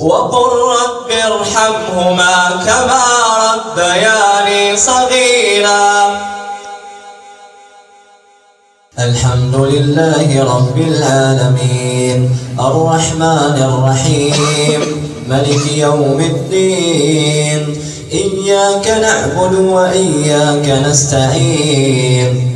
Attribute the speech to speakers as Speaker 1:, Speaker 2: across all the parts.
Speaker 1: وقل رب ارحمهما كما ربياني صغيرا. الحمد لله رب العالمين. الرحمن الرحيم. ملك يوم الدين. إياك نعبد وإياك نستعين.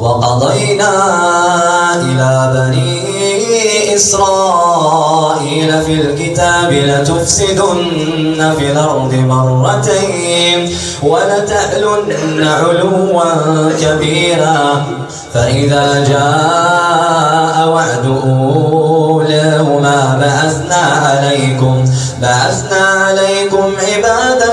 Speaker 1: وقضينا إلى بني إسرائيل في الكتاب لتفسدن في الأرض مرتين ولتألن علوا كبيرا. فإذا جاء وعد أولاهما بعثنا عليكم بعثنا عليكم عبادا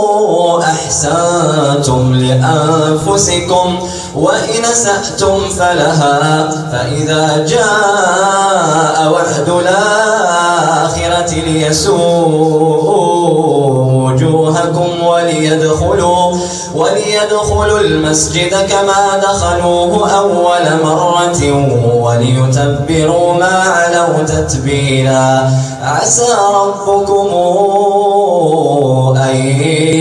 Speaker 1: أحسنتم لأنفسكم وإن سأتم فلها فإذا جاء وعد الآخرة ليسوء وجوهكم وليدخلوا وليدخلوا المسجد كما دخلوه أول مرة وليتبروا ما علوا تتبيرا عسى ربكم أن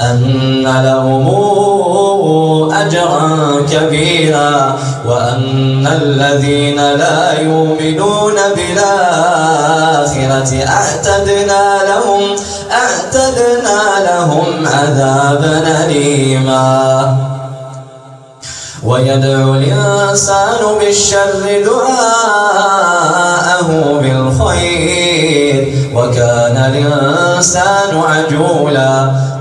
Speaker 1: أن لهم أجرا كبيرا وأن الذين لا يؤمنون بالآخرة أعتدنا لهم أعتدنا لهم عذابا أليما. ويدعو الإنسان بالشر دعاءه بالخير وكان الإنسان عجولا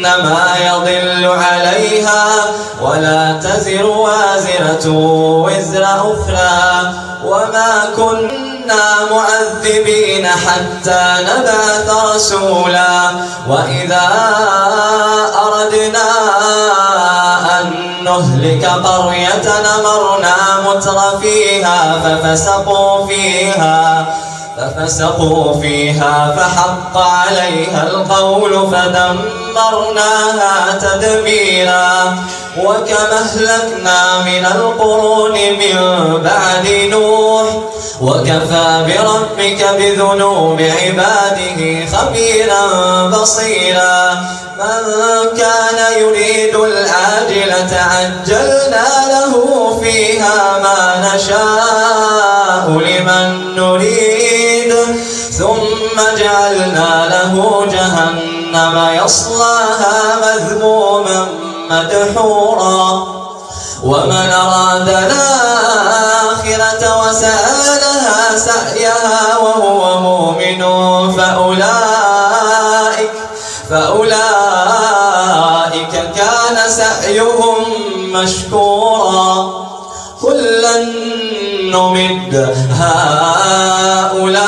Speaker 1: إنما يضل عليها ولا تزر وازرة وزر أخرى وما كنا معذبين حتى نبعث رسولا وإذا أردنا أن نهلك قرية نمرنا متر فيها ففسقوا فيها ففسقوا فيها فحق عليها القول فدمرناها تدميرا وكم أهلكنا من القرون من بعد نوح وكفى بربك بذنوب عباده خبيرا بصيرا من كان يريد العاجلة عجلنا له فيها ما نشاء لمن جهنم يصلاها مذموما مدحورا ومن أراد الآخرة وسأل لها سعيها وهو مؤمن فأولئك فأولئك كان سعيهم مشكورا. كلا نمد هؤلاء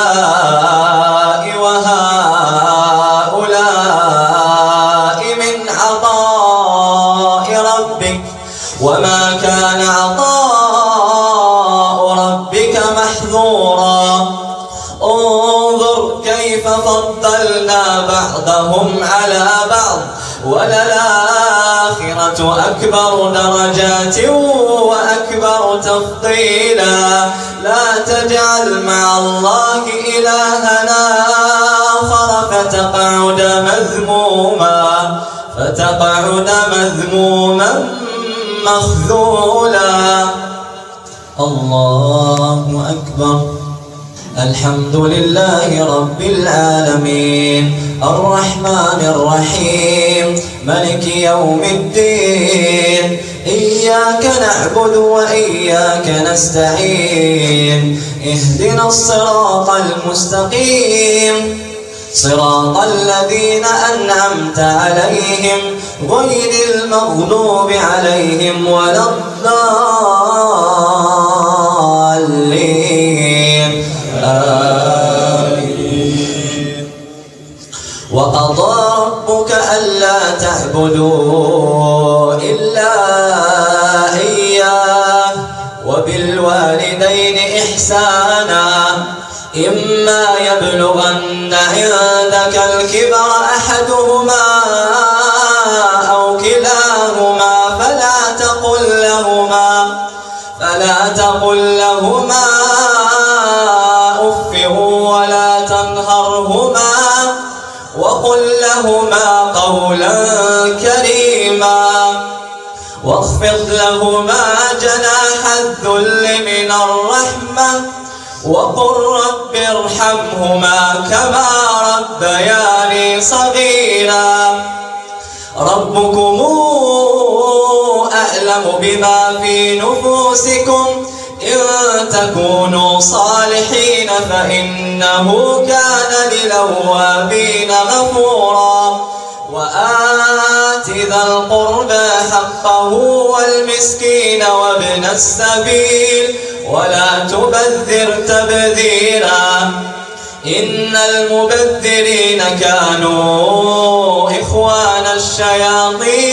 Speaker 1: بعضهم على بعض وللآخرة أكبر درجات وأكبر تفضيلا. لا تجعل مع الله إلهنا آخر فتقعد مذموما فتقعد مذموما مخذولا. الله أكبر. الحمد لله رب العالمين. الرحمن الرحيم. ملك يوم الدين. إياك نعبد وإياك نستعين. اهدنا الصراط المستقيم. صراط الذين أنعمت عليهم. غير المغلوب عليهم ولا الضالين. فلا تقل لهما أف ولا تنهرهما وقل لهما قولا كريما واخفض لهما جناح الذل من الرحمة وقل رب ارحمهما كما ربياني صغيرا ربكم أعلم بما في نفوسكم. إن تكونوا صالحين فإنه كان للوابين غفورا. وآت ذا القربى حقه والمسكين وابن السبيل. ولا تبذر تبذيرا. إن المبذرين كانوا إخوان الشياطين.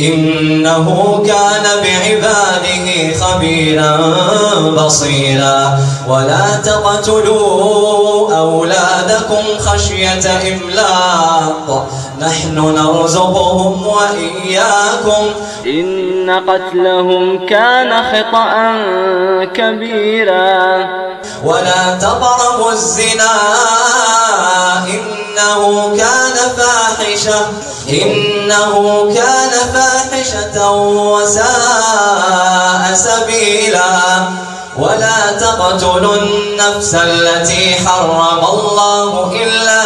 Speaker 1: إنه كان بعباده خبيرا بصيرا. ولا تقتلوا أولادكم خشية إملاق. نحن نرزقهم وإياكم.
Speaker 2: إن قتلهم كان خطأ كبيرا.
Speaker 1: ولا تقربوا الزنا. إنه كان فاحشة إنه كان فاحشة وساء سبيلا. ولا تقتلوا النفس التي حرم الله إلا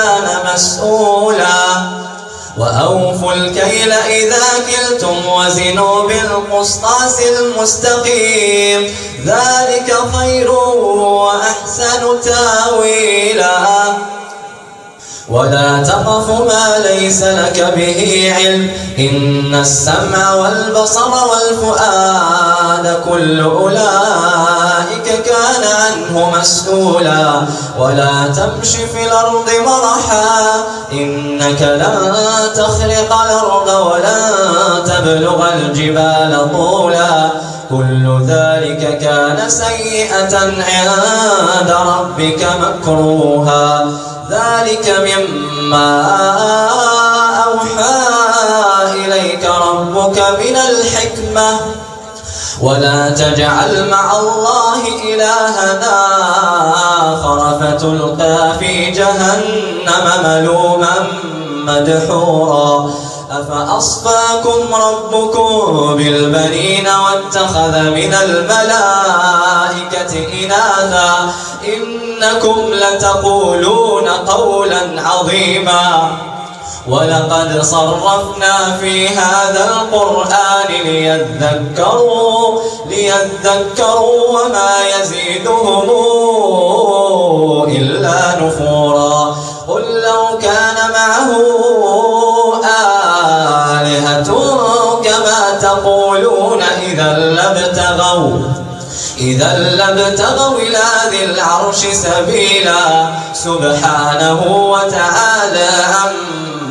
Speaker 1: الكيل إذا كلتم وزنوا بالقسطاس المستقيم. ذلك خير وأحسن تأويلا. ولا تقف ما ليس لك به علم. إن السمع والبصر والفؤاد كل أولئك كان عنه مسؤولا. ولا تمش في الأرض مرحا إنك لن تخرق الأرض ولن تبلغ الجبال طولا. كل ذلك كان سيئة عند ربك مكروها. ذلك مما أوحى إليك ربك من الحكمة. ولا تجعل مع الله إلهنا فتلقى في جهنم ملوما مدحورا. أفأصفاكم ربكم بالبنين واتخذ من الملائكة إناثا؟ إنكم لتقولون قولا عظيما. ولقد صرفنا في هذا القرآن ليذكروا ليذكروا وما يزيدهم إلا نفورا. قل لو كان معه آلهة كما تقولون إذا لابتغوا إذا لابتغوا إلى ذي العرش سبيلا سبحانه وتعالى عما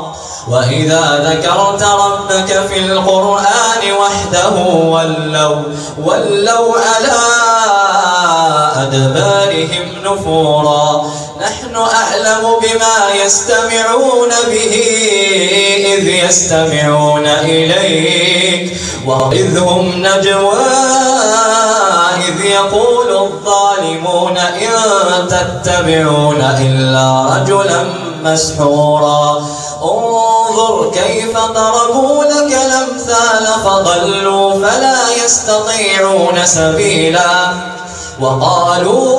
Speaker 1: وإذا ذكرت ربك في القرآن وحده ولوا, ولوا على أدبارهم نفورا. نحن أعلم بما يستمعون به إذ يستمعون إليك. وإذ هم نجوى إذ يقول الظالمون إن تتبعون إلا رجلا مسحورا. انظر كيف ضربوا لك الأمثال فضلوا فلا يستطيعون سبيلا وقالوا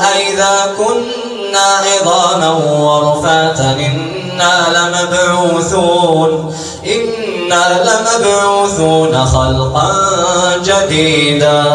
Speaker 1: أئذا كنا عظاما ورفاتا إنا لمبعوثون إنا لمبعوثون خلقا جديدا